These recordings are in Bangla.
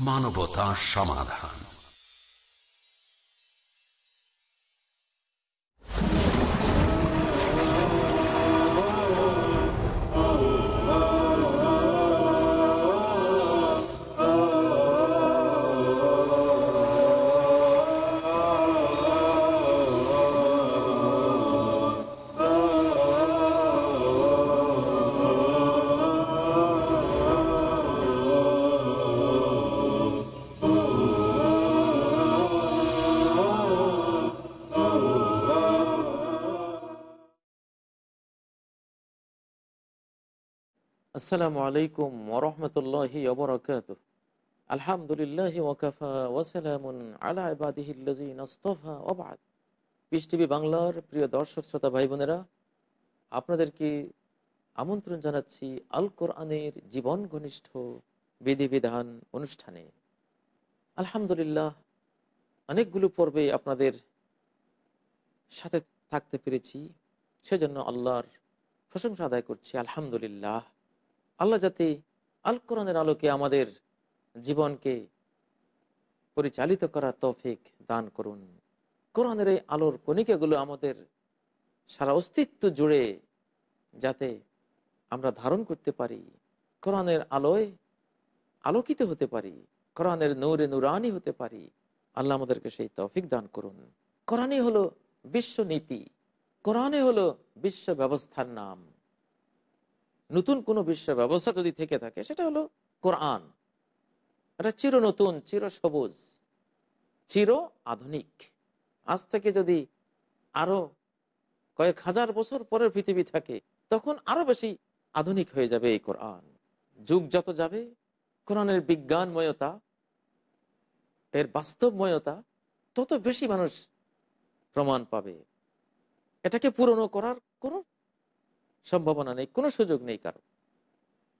মানবতা সমাধান। আসসালামু আলাইকুম ওরহমতুল্লাহি ওবরাকাত আলহামদুলিল্লাহ ওকাফা ওয়াসালামুন আলা ইবাদিহিল্লাযিন আস্তাফা ওবাদ পিস টিভি বাংলার প্রিয় দর্শক, শ্রোতা ভাই বোনেরা আপনাদেরকে আমন্ত্রণ জানাচ্ছি আল কোরআনের জীবন ঘনিষ্ঠ বিধিবিধান অনুষ্ঠানে। আলহামদুলিল্লাহ, অনেকগুলো পর্বে আপনাদের সাথে থাকতে পেরেছি, সেজন্য আল্লাহর প্রশংসা আদায় করছি, আলহামদুলিল্লাহ। আল্লাহ যাতে আল কোরআনের আলোকে আমাদের জীবনকে পরিচালিত করার তৌফিক দান করুন। কোরআনের এই আলোর কণিকাগুলো আমাদের সারা অস্তিত্ব জুড়ে যাতে আমরা ধারণ করতে পারি, কোরআনের আলোয় আলোকিত হতে পারি, কোরআনের নূরে নুরানি হতে পারি, আল্লাহ আমাদেরকে সেই তৌফিক দান করুন। কোরআনই হলো বিশ্ব নীতি কোরআনে হলো বিশ্ব ব্যবস্থার নাম। নতুন কোনো বিশ্ব ব্যবস্থা যদি থেকে থাকে, সেটা হলো কোরআন। এটা চির নতুন চির সবুজ চির আধুনিক। আজ থেকে যদি আরও কয়েক হাজার বছর পরের পৃথিবী থাকে, তখন আরও বেশি আধুনিক হয়ে যাবে এই কোরআন। যুগ যত যাবে, কোরআনের বিজ্ঞানময়তা, এর বাস্তবময়তা, তত বেশি মানুষ প্রমাণ পাবে। এটাকে পূরণ করার কোনো সম্ভাবনা নেই, কোনো সুযোগ নেই কারও।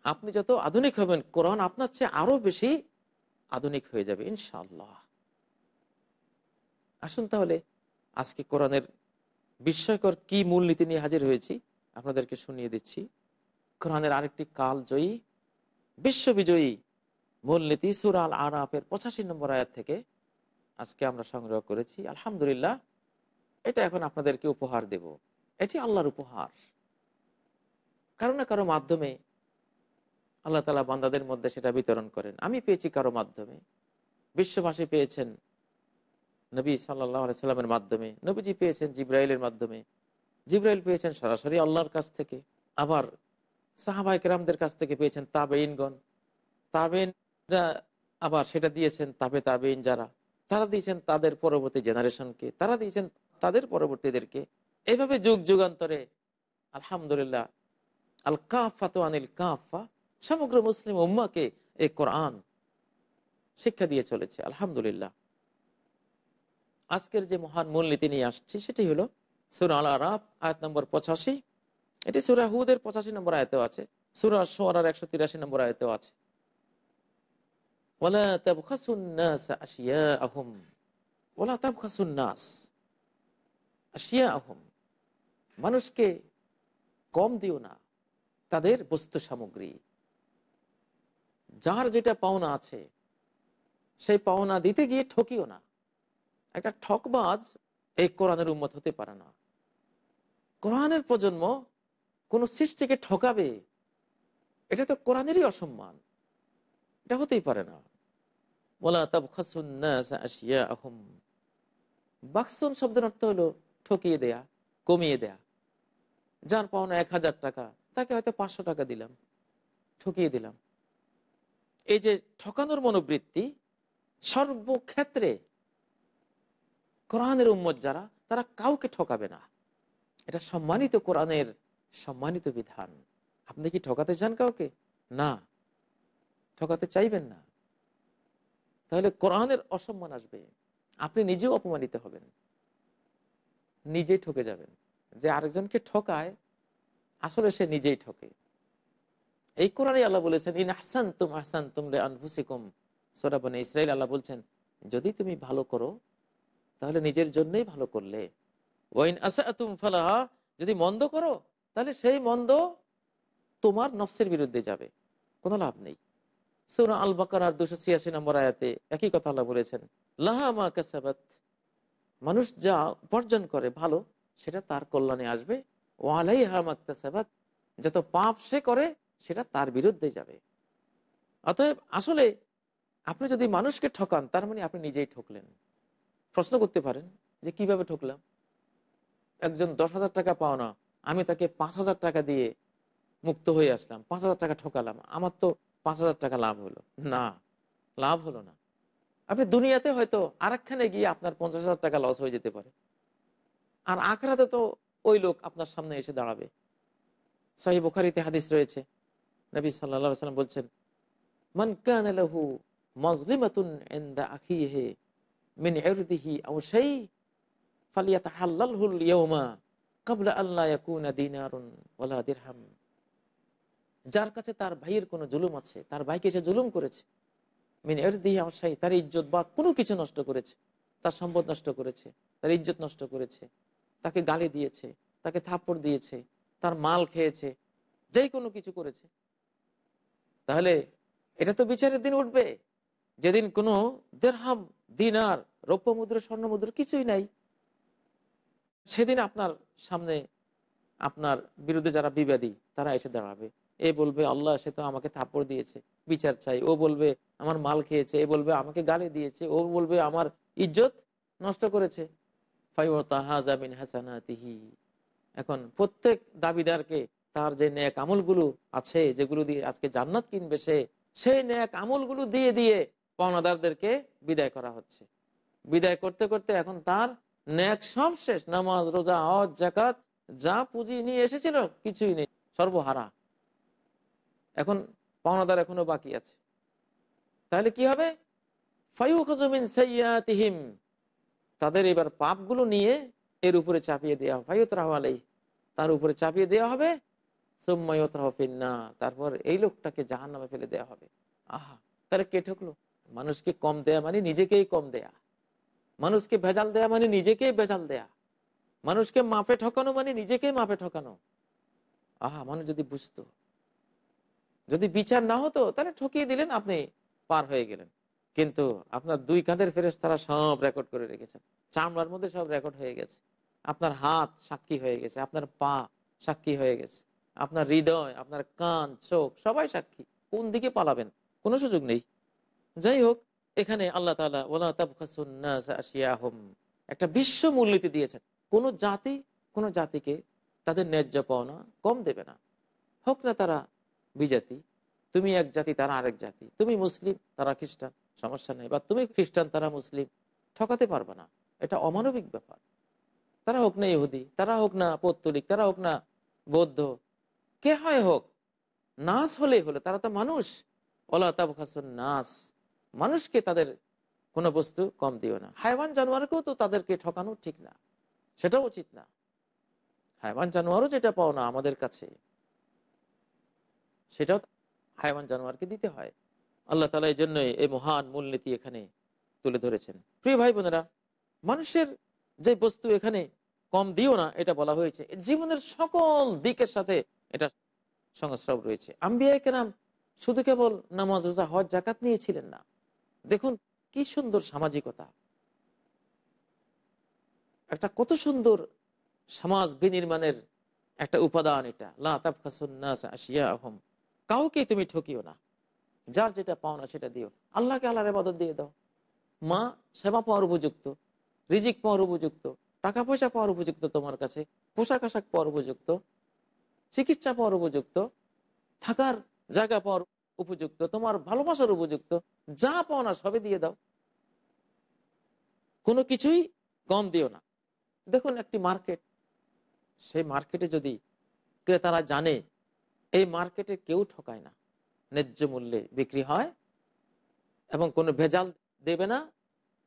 আপনি যত আধুনিক হবেন, কোরআন আপনার চেয়ে আরও বেশি আধুনিক হয়ে যাবে ইনশাল্লাহ আসুন তাহলে, আজকে কোরআনের বিস্ময়কর কি মূলনীতি নিয়ে হাজির হয়েছি, আপনাদেরকে শুনিয়ে দিচ্ছি। কোরআনের আরেকটি কালজয়ী, বিশ্ববিজয়ী মূলনীতি সুরাল আরাফের পঁচাশি নম্বর আয়াত থেকে আজকে আমরা সংগ্রহ করেছি। আলহামদুলিল্লাহ, এটা এখন আপনাদেরকে উপহার দেব। এটি আল্লাহর উপহার। কারও না কারও মাধ্যমে আল্লাহ তালা বান্দাদের মধ্যে সেটা বিতরণ করেন। আমি পেয়েছি কারও মাধ্যমে। বিশ্ববাসী পেয়েছেন নবী সাল্লাহ সাল্লামের মাধ্যমে, নবীজি পেয়েছেন জিব্রাইলের মাধ্যমে। জিব্রাইল পেয়েছেন সরাসরি আল্লাহর কাছ থেকে। আবার সাহাবাই কেরামদের কাছ থেকে পেয়েছেন তাবেইনগণ তাবেইনরা আবার সেটা দিয়েছেন তাবে তাবেইন যারা। তারা দিয়েছেন তাদের পরবর্তী জেনারেশনকে। তারা দিয়েছেন তাদের পরবর্তীদেরকে। এভাবে যুগ যুগান্তরে আলহামদুলিল্লাহ আল কাফা তো আনিল কাফা, সমগ্র মুসলিম উম্মাকে এই কোরআন শিক্ষা দিয়ে চলেছে, আলহামদুলিল্লাহ। আজকের যে মহান মূলনীতি নিয়ে আসছি, সেটি হলো সুরা আল আরাফ আয়াত নম্বর পঁচাশি। এটি সুরা হুদের পঁচাশি নম্বর আয়তেও আছে, সুরা সোয়ার একশো তিরাশি নম্বর আয়তেও আছে। মানুষকে কম দিও না তাদের বস্তু সামগ্রী যার যেটা পাওনা আছে, সেই পাওনা দিতে গিয়ে ঠকিও না। একটা ঠকবাজ এই কোরআনের উন্মত হতে পারে না। কোরআনের প্রজন্ম কোন সৃষ্টিকে ঠকাবে, এটা তো কোরআনেরই অসম্মান। এটা হতেই পারে না। বলা তাব বাক্সন শব্দের অর্থ হলো ঠকিয়ে দেয়া, কমিয়ে দেয়া। যার পাওনা এক হাজার টাকা তাকে হয়তো পাঁচশো টাকা দিলাম, ঠকিয়ে দিলাম। এই যে ঠকানোর মনোবৃত্তি, সর্বক্ষেত্রে কোরআনের উম্মত যারা, তারা কাউকে ঠকাবে না। এটা সম্মানিত কোরআনের সম্মানিত বিধান। আপনি কি ঠকাতে চান কাউকে? না। ঠকাতে চাইবেন না। তাহলে কোরআনের অসম্মান আসবে। আপনি নিজেও অপমানিত হবেন। নিজে ঠকে যাবেন। যে আরেকজনকে ঠকায় আসলে সে নিজেই ঠকে। এই কোরআনে আল্লাহ বলেছেন, ইন আহসান তুম আহসান তুমরে আনফুসিকুম সোরাবনে ইসরাইল আল্লাহ বলছেন, যদি তুমি ভালো করো, তাহলে নিজের জন্যই ভালো করলে। ওয়াইন আসা তুম ফালাহা, যদি মন্দ করো, তাহলে সেই মন্দ তোমার নফসের বিরুদ্ধে যাবে। কোনো লাভ নেই। সুরা আল বাকার দুশো ছিয়াশি নম্বর আয়াতে একই কথা আল্লাহ বলেছেন লাহামা কাসাবাত। মানুষ যা উপার্জন করে ভালো, সেটা তার কল্যাণে আসবে। ওয়ালাই হামাক্তাসাবাত যত পাপ সে করে, সেটা তার বিরুদ্ধে যাবে। অতএব আসলে আপনি যদি মানুষকে ঠকান, তার মানে আপনি নিজেই ঠকলেন। প্রশ্ন করতে পারেন যে কীভাবে ঠকলাম? একজন দশ হাজার টাকা পাওনা আমি তাকে পাঁচ হাজার টাকা দিয়ে মুক্ত হয়ে আসলাম, পাঁচ হাজার টাকা ঠকালাম, আমার তো পাঁচ হাজার টাকা লাভ হলো। না, লাভ হলো না। আপনি দুনিয়াতে হয়তো আরেকখানে গিয়ে আপনার পঞ্চাশ হাজার টাকা লস হয়ে যেতে পারে। আর আখড়াতে তো ওই লোক আপনার সামনে এসে দাঁড়াবে। সাহি বুখারিতে হাদিস রয়েছে। নবী সাল্লা সাল্লাম বলছেন, মান যার কাছে তার ভাইয়ের কোনো জুলুম আছে, তার ভাইকে সে জুলুম করেছে, মিন শাই, তার ইজ্জত বা কোনো কিছু নষ্ট করেছে, তার সম্পদ নষ্ট করেছে, তার ইজ্জত নষ্ট করেছে। তাকে গালি দিয়েছে, তাকে থাপ্পড় দিয়েছে, তার মাল খেয়েছে যেই কোনো কিছু করেছে। তাহলে এটা তো বিচারের দিন উঠবে। যেদিন কোনো দেড়হাম, দিনার রৌপ্য মুদ্রা স্বর্ণ মুদ্রা কিছুই নাই। সেদিন আপনার সামনে, আপনার বিরুদ্ধে যারা বিবাদী, তারা এসে দাঁড়াবে। এ বলবে, আল্লাহ, সে তো আমাকে থাপ্পড় দিয়েছে, বিচার চাই। ও বলবে, আমার মাল খেয়েছে। এ বলবে, আমাকে গালি দিয়েছে। ও বলবে, আমার ইজ্জত নষ্ট করেছে। এখন প্রত্যেক দাবিদারকে তার যে ন্যাক আমলগুলো আছে, যেগুলো দিয়ে আজকে জান্নাত কিনবে সে, সেই ন্যাক আমলগুলো দিয়ে দিয়ে পাওনাদারদেরকে বিদায় করা হচ্ছে। বিদায় করতে করতে এখন তার ন্যাক সব শেষ। নামাজ, রোজা, হজ জাকাত যা পুঁজি নিয়ে এসেছিল, কিছুই নেই, সর্বহারা। এখন পাওনাদার এখনও বাকি আছে। তাহলে কি হবে? ফাইউখিন সৈয়াতিহিম তাদের এবার পাপগুলো নিয়ে এর উপরে চাপিয়ে দেওয়া হবে। ফাইয়তরাহ আলাই তার উপরে চাপিয়ে দেওয়া হবে। না তারপর এই লোকটাকে জাহান নামে ফেলে দেওয়া হবে। আহা, তাহলে কে ঠকলো? মানুষকে কম দেয়া মানে নিজেকেই কম দেয়া। মানুষকে ভেজাল দেয়া মানে নিজেকেই ভেজাল দেয়া। মানুষকে মাপে ঠকানো মানে নিজেকেই মাপে ঠকানো। আহা, মানুষ যদি বুঝতো, যদি বিচার না হতো, তাহলে ঠকিয়ে দিলেন আপনি, পার হয়ে গেলেন। কিন্তু আপনার দুই কাঁধের ফেরেস তারা সব রেকর্ড করে রেখেছেন। চামড়ার মধ্যে সব রেকর্ড হয়ে গেছে। আপনার হাত সাক্ষী হয়ে গেছে, আপনার পা সাক্ষী হয়ে গেছে, আপনার হৃদয়, আপনার কান, চোখ সবাই সাক্ষী। কোন দিকে পালাবেন? কোনো সুযোগ নেই। যাই হোক, এখানে আল্লাহ তালা ওলা তাবখাসুন্নাসিয়াহম একটা বিশ্ব মূলনীতি দিয়েছেন। কোন জাতি, কোন জাতিকে তাদের ন্যায্য পাওনা কম দেবে না। হোক না তারা বিজাতি, তুমি এক জাতি, তারা আরেক জাতি, তুমি মুসলিম, তারা খ্রিস্টান। সমস্যা নেই। বা তুমি খ্রিস্টান, তারা মুসলিম, ঠকাতে পারবে না। এটা অমানবিক ব্যাপার। তারা হোক না ইহুদি, তারা হোক না পৌত্তলিক, তারা হোক না বৌদ্ধ, কে হয় হোক নাচ হলেই হলো। তারা তো মানুষ। ওলা তাবখাসুন নাচ মানুষকে তাদের কোনো বস্তু কম দিও না। হাইওয়ান জানোয়ারকেও তো তাদেরকে ঠকানো ঠিক না। সেটাও উচিত না। হাইওয়ান জানোয়ারও যেটা পাও না আমাদের কাছে, সেটাও হাইওয়ান জানোয়ারকে দিতে হয়। আল্লাহ তালা এই জন্যই এই মহান মূলনীতি এখানে তুলে ধরেছেন। প্রিয় ভাই বোনেরা, মানুষের যে বস্তু এখানে কম দিও না, এটা বলা হয়েছে। জীবনের সকল দিকের সাথে এটা সংস্রব রয়েছে। আম্বিয়া কেরাম শুধু কেবল নামাজ, রোজা, হজ জাকাত নিয়েছিলেন না। দেখুন কি সুন্দর সামাজিকতা। একটা কত সুন্দর সমাজ বিনির্মাণের একটা উপাদান এটা। লাফিয়া আহম কাউকে তুমি ঠকিও না। যার যেটা পাওনা সেটা দিও। আল্লাহকে আল্লাহর মদত দিয়ে দাও। মা, সেবা পাওয়ার উপযুক্ত, রিজিক পাওয়ার উপযুক্ত টাকা পয়সা পাওয়ার উপযুক্ত তোমার কাছে পোশাক আশাক পাওয়ার উপযুক্ত, চিকিৎসা পাওয়ার উপযুক্ত, থাকার জায়গা পাওয়ার উপযুক্ত, তোমার ভালোবাসার উপযুক্ত, যা পাও না সবে দিয়ে দাও। কোনো কিছুই কম দিও না। দেখুন একটি মার্কেট। সেই মার্কেটে যদি ক্রেতারা জানে, এই মার্কেটে কেউ ঠকায় না। ন্যায্য মূল্যে বিক্রি হয় এবং কোনো ভেজাল দেবে না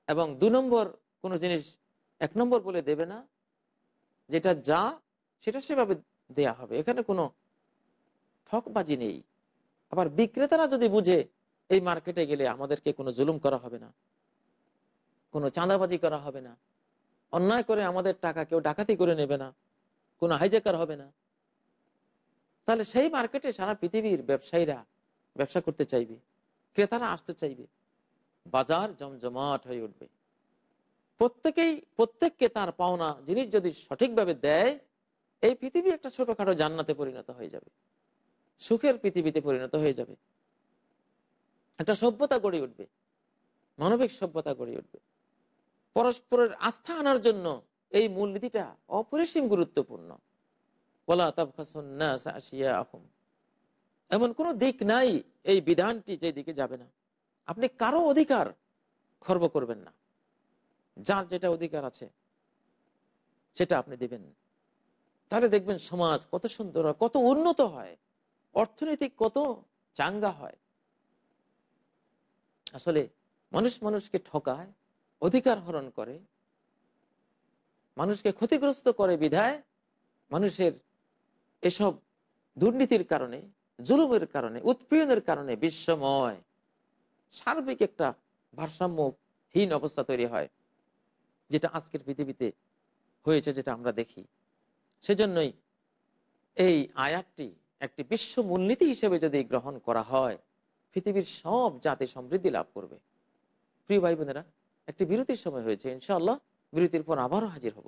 এবং দু নম্বর কোনো জিনিস এক নম্বর বলে দেবে না, যেটা যা সেটা সেভাবে দেয়া হবে। এখানে কোনো ঠকবাজি নেই। আবার বিক্রেতারা যদি বুঝে এই মার্কেটে গেলে আমাদেরকে কোনো জুলুম করা হবে না, কোনো চাঁদাবাজি করা হবে না, অন্যায় করে আমাদের টাকা কেউ ডাকাতি করে নেবে না, কোনো হাইজেকার হবে না, তাহলে সেই মার্কেটে সারা পৃথিবীর ব্যবসায়ীরা ব্যবসা করতে চাইবে, ক্রেতারা আসতে চাইবে, বাজার জমজমাট হয়ে উঠবে। প্রত্যেকেই প্রত্যেককে তার পাওনা জিনিস যদি সঠিকভাবে দেয়, এই পৃথিবী একটা ছোটখাটো জান্নাতে পরিণত হয়ে যাবে। সুখের পৃথিবীতে পরিণত হয়ে যাবে। একটা সভ্যতা গড়ে উঠবে। মানবিক সভ্যতা গড়ে উঠবে। পরস্পরের আস্থা আনার জন্য এই মূলনীতিটা অপরিসীম গুরুত্বপূর্ণ। বলা আসিয়া আহম এমন কোনো দিক নাই, এই বিধানটি যে দিকে যাবে না। আপনি কারও অধিকার খর্ব করবেন না। যার যেটা অধিকার আছে, সেটা আপনি দিবেন। তাহলে দেখবেন সমাজ কত সুন্দর হয়, কত উন্নত হয়, অর্থনৈতিক কত চাঙ্গা হয়। আসলে মানুষ মানুষকে ঠকায়, অধিকার হরণ করে, মানুষকে ক্ষতিগ্রস্ত করে বিধায়, মানুষের এসব দুর্নীতির কারণে জুলুমের কারণে, উৎপীড়নের কারণে বিশ্বময়। সার্বিক একটা ভারসাম্যহীন অবস্থা তৈরি হয়, যেটা আজকের পৃথিবীতে হয়েছে, যেটা আমরা দেখি। সেজন্যই এই আয়াতটি একটি বিশ্ব মূলনীতি হিসেবে যদি গ্রহণ করা হয়, পৃথিবীর সব জাতি সমৃদ্ধি লাভ করবে। প্রিয় ভাই বোনেরা একটি বিরতির সময় হয়েছে, ইনশাআল্লাহ। বিরতির পর আবারও হাজির হব।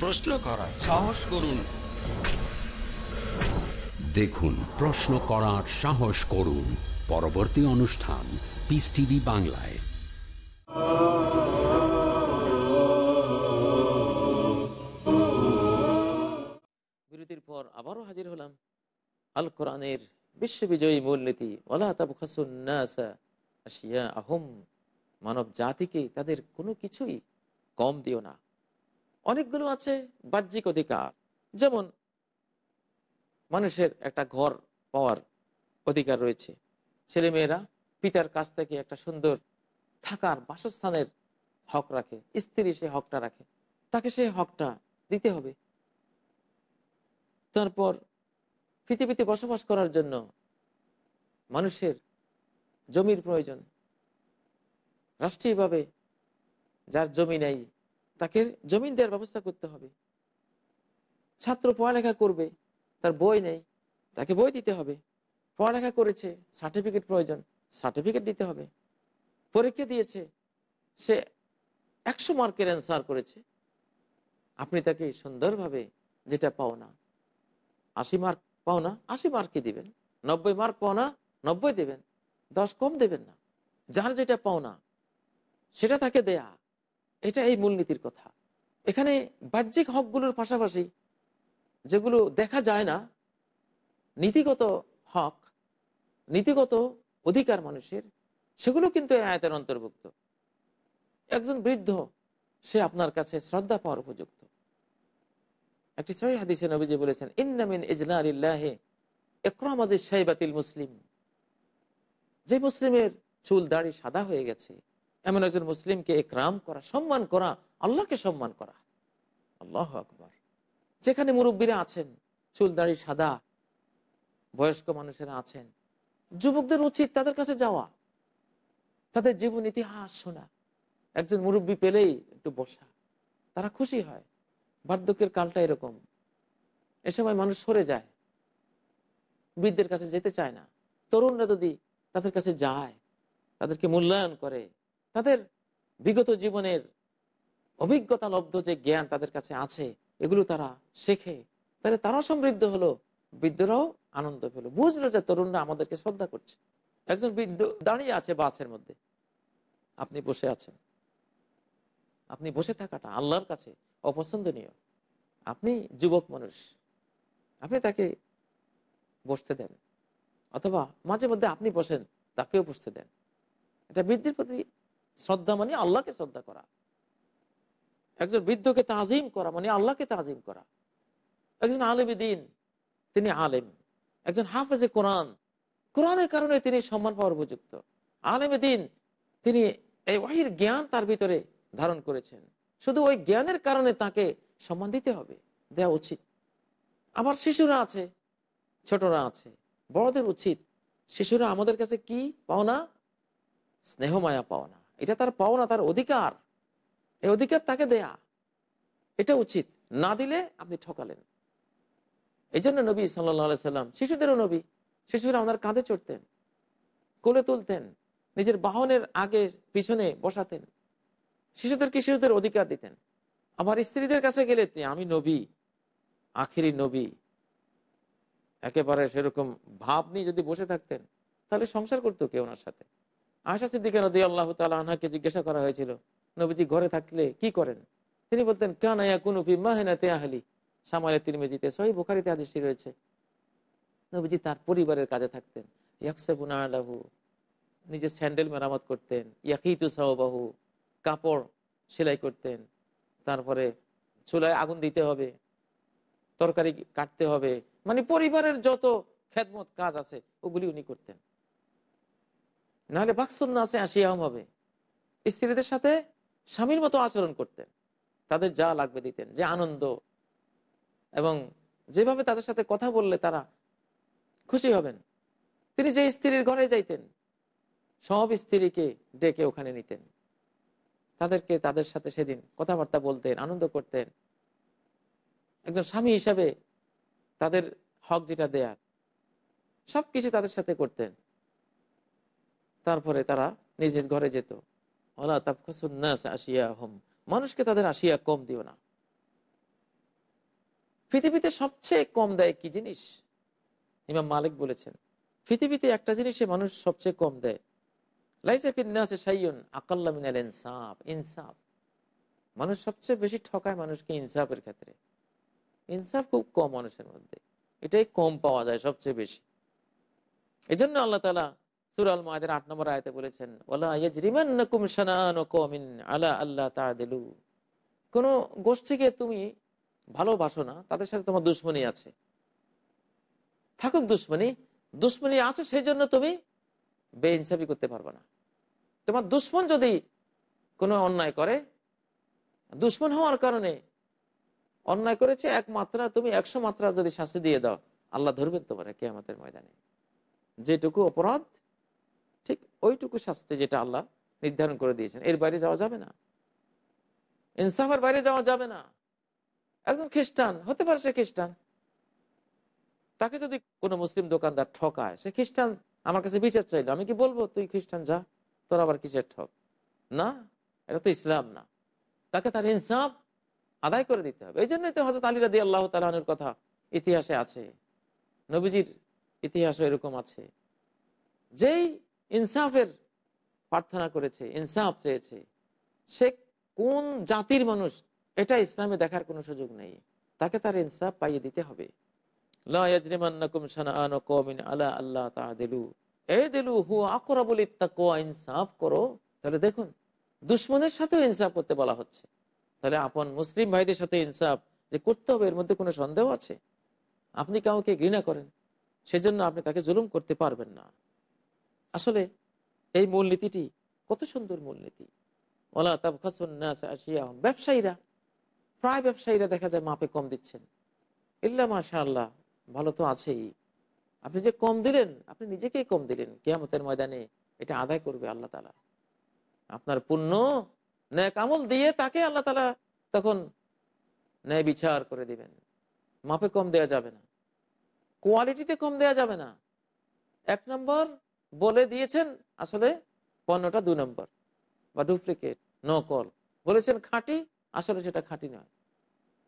প্রশ্ন করার সাহস করুন। দেখুন প্রশ্ন করার সাহস করুন। পরবর্তী অনুষ্ঠান পিস টিভি বাংলায়। বিরতির পর আবারও হাজির হলাম। আল কোরআনের বিশ্ববিজয়ী মূলনীতি ওলা তাবখাসুন্নাসা আহম মানব জাতিকে তাদের কোনো কিছুই কম দিও না। অনেকগুলো আছে বাহ্যিক অধিকার। যেমন মানুষের একটা ঘর পাওয়ার অধিকার রয়েছে। ছেলেমেয়েরা পিতার কাছ থেকে একটা সুন্দর থাকার বাসস্থানের হক রাখে। স্ত্রী সে হকটা রাখে। তাকে সেই হকটা দিতে হবে। তারপর পৃথিবীতে বসবাস করার জন্য মানুষের জমির প্রয়োজন। রাষ্ট্রীয়ভাবে যার জমি নেই তাকে জমিন দেওয়ার ব্যবস্থা করতে হবে। ছাত্র পড়ালেখা করবে, তার বই নেই, তাকে বই দিতে হবে। পড়ালেখা করেছে সার্টিফিকেট প্রয়োজন সার্টিফিকেট দিতে হবে। পরীক্ষা দিয়েছে, সে একশো মার্কের অ্যান্সার করেছে। আপনি তাকে সুন্দরভাবে যেটা পাও না, আশি মার্ক পাও না, আশি মার্কই দিবেন। নব্বই মার্ক পাও না, নব্বই দেবেন। দশ কম দেবেন না। যার যেটা পাও না, সেটা তাকে দেয়া। এটা এই মূলনীতির কথা। এখানে বাহ্যিক হকগুলোর পাশাপাশি যেগুলো দেখা যায় না, নীতিগত হক, নীতিগত অধিকার মানুষের, সেগুলো কিন্তু আয়তের অন্তর্ভুক্ত। একজন বৃদ্ধ, সে আপনার কাছে শ্রদ্ধা পাওয়ার উপযুক্ত। একটি সহি হাদিসে নবীজি বলেছেন ইন্নামিন ইজলারিল্লাহে একরামাজ সাইবাতিল মুসলিম। যে মুসলিমের চুল দাড়ি সাদা হয়ে গেছে এমন একজন মুসলিমকে একরাম করা, সম্মান করা, আল্লাহকে সম্মান করা। আল্লাহ আকবর। যেখানে মুরব্বীরা আছেন, চুল, দাড়ি সাদা, বয়স্ক মানুষেরা আছেন, যুবকদের উচিত তাদের কাছে যাওয়া, তাদের জীবন ইতিহাস শোনা। একজন মুরব্বী পেলেই একটু বসা, তারা খুশি হয়। বার্ধক্যের কালটা এরকম। এ সময় মানুষ সরে যায়। বৃদ্ধের কাছে যেতে চায় না। তরুণরা যদি তাদের কাছে যায়, তাদেরকে মূল্যায়ন করে তাদের বিগত জীবনের অভিজ্ঞতা লব্ধ যে জ্ঞান তাদের কাছে আছে, এগুলো তারা শেখে। তাহলে তারাও সমৃদ্ধ হলো, বৃদ্ধরাও আনন্দ পেল। বুঝলো যে তরুণরা আমাদেরকে শ্রদ্ধা করছে। একজন বৃদ্ধ দাঁড়িয়ে আছে বাসের মধ্যে। আপনি বসে আছেন। আপনি বসে থাকাটা আল্লাহর কাছে অপছন্দনীয়। আপনি যুবক মানুষ। আপনি তাকে বসতে দেন। অথবা মাঝে মধ্যে আপনি বসেন, তাকেও বসতে দেন। এটা বৃদ্ধির প্রতি শ্রদ্ধা মানে আল্লাহকে শ্রদ্ধা করা। একজন বৃদ্ধকে তাজিম করা মানে আল্লাহকে তাজিম করা। একজন আলেমী দিন, তিনি আলেম। একজন হাফেজে কোরআন, কোরআনের কারণে তিনি সম্মান পাওয়ার উপযুক্ত। আলেমে দিন, তিনি এই ওয়াহির জ্ঞান তার ভিতরে ধারণ করেছেন। শুধু ওই জ্ঞানের কারণে তাকে সম্মান দিতে হবে, দেওয়া উচিত। আবার শিশুরা আছে, ছোটরা আছে, বড়দের উচিত। শিশুরা আমাদের কাছে কি পাওনা? স্নেহ মায়া পাওনা। এটা তার পাওনা, তার অধিকার। এই অধিকার তাকে দেয়া। এটা উচিত। না দিলে আপনি ঠকালেন। এই জন্য নবী সাল্লাহ সাল্লাম, শিশুদেরও নবী, শিশুরা ওনার কাঁধে চড়তেন, কোলে তুলতেন, নিজের বাহনের আগে পিছনে বসাতেন, শিশুদেরকে শিশুদের অধিকার দিতেন। আবার স্ত্রীদের কাছে গেলে আমি নবী, আখিরি নবী। একেবারে সেরকম ভাব নিয়ে যদি বসে থাকতেন, তাহলে সংসার করতো কে ওনার সাথে। আশা সিদ্দিকে নদী আল্লাহ তালা আনহাকে জিজ্ঞাসা করা হয়েছিল, নবীজি ঘরে থাকলে কি করেন? তিনি বলতেন কানাইয়া কুনুফি মাহেনা তেয়াহালি সামালে তিরমেজিতে সহি বুখারিতে আদেশটি রয়েছে। নবীজি তার পরিবারের কাজে থাকতেন। ইয়াকসেবুনা আলাহু নিজের স্যান্ডেল মেরামত করতেন, ইয়াকিতু সাহবাহু কাপড় সেলাই করতেন, তারপরে চুলায় আগুন দিতে হবে, তরকারি কাটতে হবে মানে পরিবারের যত খেদমত কাজ আছে, ওগুলি উনি করতেন। নাহলে বাক্সন্ন আছে আসিয়াম হবে। স্ত্রীদের সাথে স্বামীর মতো আচরণ করতেন। তাদের যা লাগবে দিতেন, যে আনন্দ। এবং যেভাবে তাদের সাথে কথা বললে তারা খুশি হবেন। তিনি যে স্ত্রীর ঘরে যাইতেন, সব স্ত্রীকে ডেকে ওখানে নিতেন। তাদেরকে তাদের সাথে সেদিন কথাবার্তা বলতেন, আনন্দ করতেন। একজন স্বামী হিসাবে তাদের হক যেটা দেয়ার সব কিছু তাদের সাথে করতেন। তারপরে তারা নিজের ঘরে যেত। আসিয়া হোম মানুষকে তাদের আসিয়া কম দিও না। পৃথিবীতে সবচেয়ে কম দেয় কি জিনিস? ইমাম মালিক বলেছেন, পৃথিবীতে একটা জিনিসে মানুষ সবচেয়ে কম দেয়। ইনসাফ মানুষ সবচেয়ে বেশি ঠকায় মানুষকে ইনসাফের ক্ষেত্রে। ইনসাফ খুব কম মানুষের মধ্যে। এটাই কম পাওয়া যায় সবচেয়ে বেশি। এই জন্য আল্লাহ তালা সুরাল আট নম্বর আয়তে বলেছেন গোষ্ঠীকে তুমি ভালোবাসো না, তাদের সাথে তোমার দুশ্মনী আছে। থাকুক দুশ্মনী দুশ্মনী আছে সেই জন্য তুমি বেইনসাফি করতে পারবে না। তোমার দুশ্মন যদি কোনো অন্যায় করে, দুশ্মন হওয়ার কারণে অন্যায় করেছে, এক মাত্রা তুমি একশো মাত্রা যদি শাস্তি দিয়ে দাও, আল্লাহ ধরবেন তোমার কে আমাদের ময়দানে। যেটুকু অপরাধ ঠিক ওইটুকু শাস্তি যেটা আল্লাহ নির্ধারণ করে দিয়েছেন। এর বাইরে যাওয়া যাবে না। ইনসাফের বাইরে যাওয়া যাবে না। একজন খ্রিস্টান, হতে পারে সে খ্রিস্টান। তাকে যদি কোনো মুসলিম দোকানদার ঠকায়, সে খ্রিস্টান আমার কাছে বিচার চাইলো, আমি কি বলব, তুই খ্রিস্টান, যা। তোর আবার কিসের ঠক? না, এটা তো ইসলাম না। তাকে তার ইনসাফ আদায় করে দিতে হবে। এই জন্যই তো হজরত আলী রাদি আল্লাহ তালানুর কথা ইতিহাসে আছে। নবীজির ইতিহাসও এরকম আছে। যেই ইনসাফের প্রার্থনা করেছে, ইনসাফ চেয়েছে। সে কোন জাতির মানুষ, এটা ইসলামে দেখার কোনো সুযোগ নেই। তাকে তার ইনসাফ পাইয়ে দিতে হবে। ইনসাফ করতে বলা হচ্ছে। তাহলে আপন মুসলিম ভাইদের সাথে ইনসাফ যে করতে হবে, এর মধ্যে কোনো সন্দেহ আছে? আপনি কাউকে ঘৃণা করেন, সেজন্য আপনি তাকে জুলুম করতে পারবেন না। আসলে এই মূলনীতিটি কত সুন্দর মূলনীতি। ওলা তাবখাসুন্নাস আশিয়াহুম ব্যবসায়ীরা, প্রায় ব্যবসায়ীরা দেখা যায় মাপে কম দিচ্ছেন। ইল্লা মাশা আল্লাহ ভালো তো আছেই। আপনি যে কম দিলেন, আপনি নিজেকেই কম দিলেন। কেয়ামতের ময়দানে এটা আদায় করবে আল্লাহ তালা আপনার পুণ্য ন্যায় কামল দিয়ে তাকে আল্লাহ তালা তখন ন্যায় বিচার করে দিবেন। মাপে কম দেয়া যাবে না। কোয়ালিটিতে কম দেয়া যাবে না। এক নম্বর বলে দিয়েছেন আসলে পণ্যটা দুই নম্বর বা ডুপ্লিকেট নকল বলেছেন খাঁটি, আসলে সেটা খাঁটি নয়।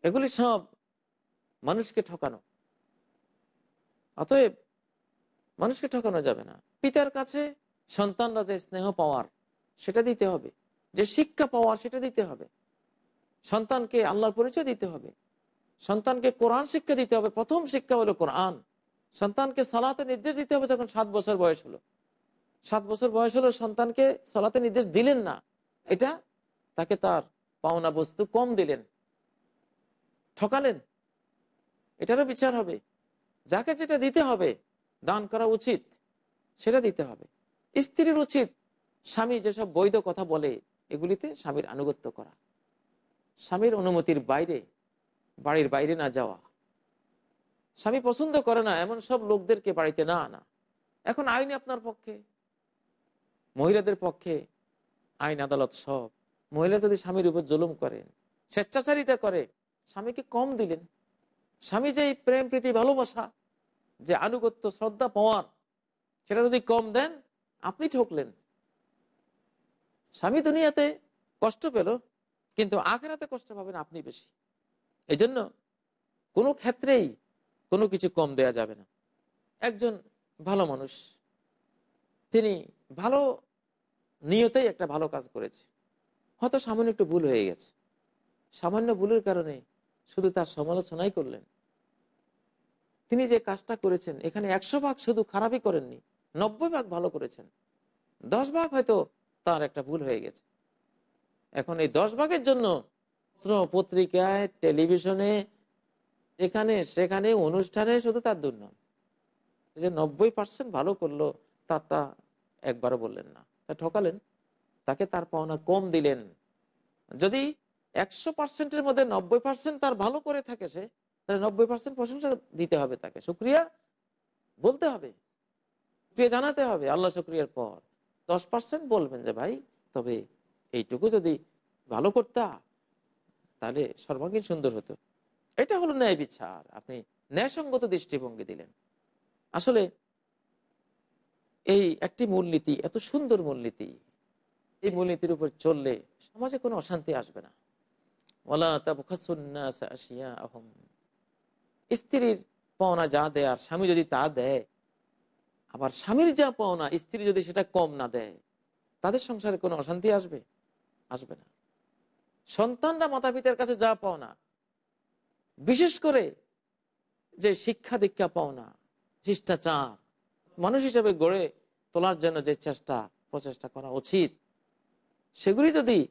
এগুলি সব মানুষকে ঠকানো। অতএব মানুষকে ঠকানো যাবে না। পিতার কাছে সন্তানরা যে স্নেহ পাওয়ার, সেটা দিতে হবে। যে শিক্ষা পাওয়ার, সেটা দিতে হবে। সন্তানকে আল্লাহর পরিচয় দিতে হবে। সন্তানকে কোরআন শিক্ষা দিতে হবে। প্রথম শিক্ষা হলো কোরআন। সন্তানকে সালাতে নির্দেশ দিতে হবে যখন সাত বছর বয়স হলো। সাত বছর বয়স হলো সন্তানকে সালাতে নির্দেশ দিলেন না। এটা তাকে তার পাওনা বস্তু কম দিলেন। ঠকালেন। এটারও বিচার হবে। যাকে যেটা দিতে হবে, দান করা উচিত, সেটা দিতে হবে। স্ত্রীর উচিত স্বামী যেসব বৈধ কথা বলে, এগুলিতে স্বামীর আনুগত্য করা। স্বামীর অনুমতির বাইরে, বাড়ির বাইরে না যাওয়া। স্বামী পছন্দ করে না, এমন সব লোকদেরকে বাড়িতে না আনা। এখন আইন আপনার পক্ষে। মহিলাদের পক্ষে আইন, আদালত সব। মহিলা যদি স্বামীর উপর জুলুম করেন, স্বেচ্ছাচারিতা করে, স্বামীকে কম দিলেন। স্বামী যে প্রেম প্রীতি ভালোবাসা, যে আনুগত্য, শ্রদ্ধা, পাওয়ার, সেটা যদি কম দেন, আপনি ঠকলেন। স্বামী দুনিয়াতে কষ্ট পেল, কিন্তু আখেরাতে কষ্ট পাবেন আপনি বেশি। এই জন্য কোনো ক্ষেত্রেই কোনো কিছু কম দেয়া যাবে না। একজন ভালো মানুষ তিনি ভালো নিয়তেই একটা ভালো কাজ করেছে। হয়তো সামান্য একটু ভুল হয়ে গেছে। সামান্য ভুলের কারণে শুধু তার সমালোচনাই করলেন। তিনি যে কাজটা করেছেন, এখানে একশো ভাগ শুধু খারাপই করেননি, নব্বই ভাগ ভালো করেছেন। দশ ভাগ হয়তো তার একটা ভুল হয়ে গেছে। এখন এই দশ ভাগের জন্য পত্রিকায়, টেলিভিশনে, এখানে সেখানে, অনুষ্ঠানে শুধু তার দুর্নাম। যে নব্বই পার্সেন্ট ভালো করল, তারটা একবারও বললেন না। তা ঠকালেন। তাকে তার পাওনা কম দিলেন। যদি একশো পার্সেন্টের মধ্যে নব্বই পার্সেন্ট তার ভালো করে থাকে সে, তাহলে নব্বই পার্সেন্ট প্রশংসা দিতে হবে তাকে। শুক্রিয়া। বলতে হবে। শুক্রিয়া জানাতে হবে। আল্লাহ শুক্রিয়ার পর। দশ পার্সেন্ট বলবেন যে, ভাই, তবে এইটুকু যদি ভালো করতা, তাহলে সর্বাঙ্গীন সুন্দর হতো। এটা হলো ন্যায় বিচার। আপনি ন্যায়সঙ্গত দৃষ্টিভঙ্গি দিলেন। আসলে এই একটি মূলনীতি, এত সুন্দর মূলনীতি, এই মূলনীতির উপর চললে সমাজে কোনো অশান্তি আসবে না। স্ত্রীর পাওনা যা দেয় আর স্বামী যদি তা দেয়, আবার স্বামীর যা পাওনা, স্ত্রী যদি সেটা কম না দেয়, তাদের সংসারে কোনো অশান্তি আসবে? আসবে না। সন্তানরা মাতা পিতার কাছে যা পাওনা, বিশেষ করে যে শিক্ষা দীক্ষা পাওনা, শিষ্টাচার মানুষ হিসেবে গড়ে তোলার জন্য যে চেষ্টা, প্রচেষ্টা করা উচিত, সেগুলি যদি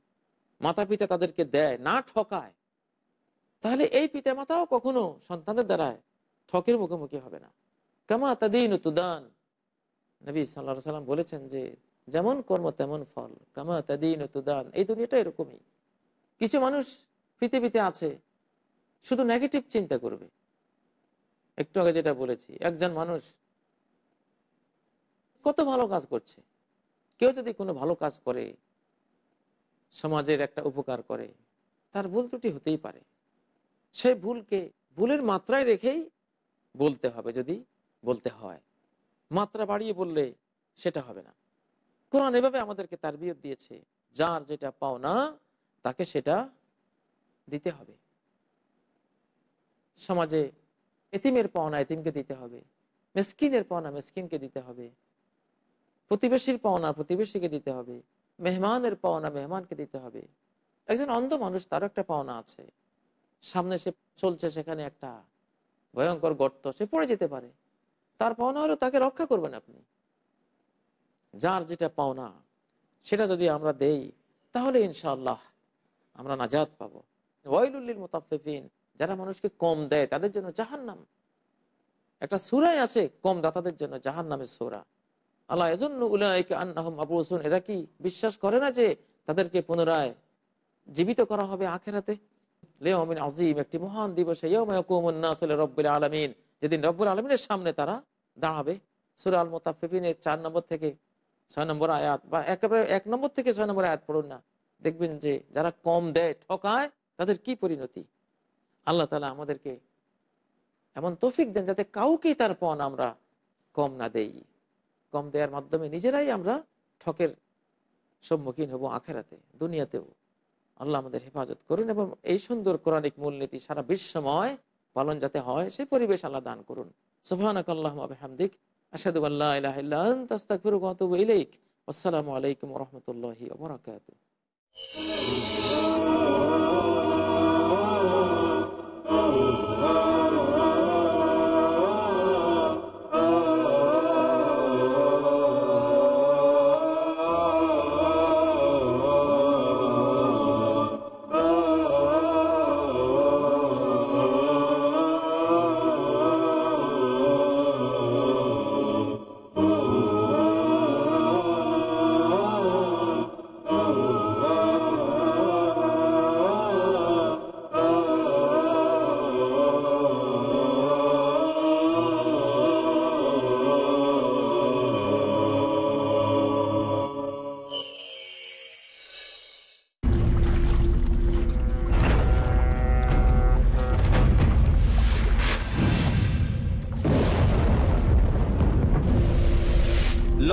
মাতা পিতা তাদেরকে দেয়, না ঠকায়, তাহলে এই পিতা মাতাও কখনো সন্তানের দ্বারা ঠকের মুখোমুখি হবে না। কামা তাদিন তুদান। নবী সাল্লা সাল্লাম বলেছেন যে, যেমন কর্ম তেমন ফল। কামা তাদিন তুদান। এই দুনিয়াটা এরকমই। কিছু মানুষ পৃথিবীতে আছে, শুধু নেগেটিভ চিন্তা করবে। একটু আগে যেটা বলেছি, একজন মানুষ কত ভালো কাজ করছে। কেউ যদি কোনো ভালো কাজ করে, সমাজের একটা উপকার করে, তার ভুল ত্রুটি হতেই পারে। সেই ভুলকে, ভুলের মাত্রায় রেখেই বলতে হবে যদি বলতে হয়। মাত্রা বাড়িয়ে বললে সেটা হবে না। কোরআন এভাবে আমাদেরকে তার বিয়োগ দিয়েছে, যার যেটা পাওনা, তাকে সেটা দিতে হবে। সমাজে এতিমের পাওনা এতিমকে দিতে হবে, মেসকিনের পাওনা মেসকিনকে দিতে হবে। প্রতিবেশীর পাওনা প্রতিবেশীকে দিতে হবে, মেহমানের পাওনা মেহমানকে দিতে হবে। একজন অন্ধ মানুষ, তারও একটা পাওনা আছে। সামনে সে চলছে, সেখানে একটা ভয়ঙ্কর গর্ত, সে পড়ে যেতে পারে। তার পাওনা হলো তাকে রক্ষা করবেন আপনি। যার যেটা পাওনা, সেটা যদি আমরা দেই, তাহলে ইনশাআল্লাহ আমরা নাজাদ পাবো। ওয়াইলুল্লিল মুতাফিফিন যারা মানুষকে কম দেয়, তাদের জন্য জাহান্নাম। একটা সুরাই আছে কম দাতাদের জন্য জাহান নামের সুরা। আল্লাহ এজন্য এরা কি বিশ্বাস করে না যে তাদেরকে পুনরায় জীবিত করা হবে আখেরাতে? লেমিন আজিম একটি মহান দিবসে রব্বুল আলমিন। যেদিন রব্বুল আলমিনের সামনে তারা দাঁড়াবে। সুরা আল মোতাফিনের চার নম্বর থেকে ছয় নম্বর আয়াত, বা একেবারে এক নম্বর থেকে ছয় নম্বর আয়াত পড়ুন না। দেখবেন যে যারা কম দেয়, ঠকায়, তাদের কি পরিণতি? আল্লাহ তালা আমাদেরকে এমন তৌফিক দেন যাতে কাউকেই তার পণ আমরা কম না দেই। কম দেওয়ার মাধ্যমে নিজেরাই আমরা ঠকের সম্মুখীন হব আখেরাতে, দুনিয়াতেও। আল্লাহ আমাদের হেফাজত করুন এবং এই সুন্দর কোরআনিক মূলনীতি সারা বিশ্বময় পালন যাতে হয়, সেই পরিবেশ আল্লাহ দান করুন। সুবহানাক আল্লাহুম্মা বিহামদিক, আশহাদু আল্লা ইলাহা ইল্লা আনতা, আস্তাগফিরুকা ওয়া আতুবু ইলাইক। আসসালামু আলাইকুম রাহমাতুল্লাহি ওয়া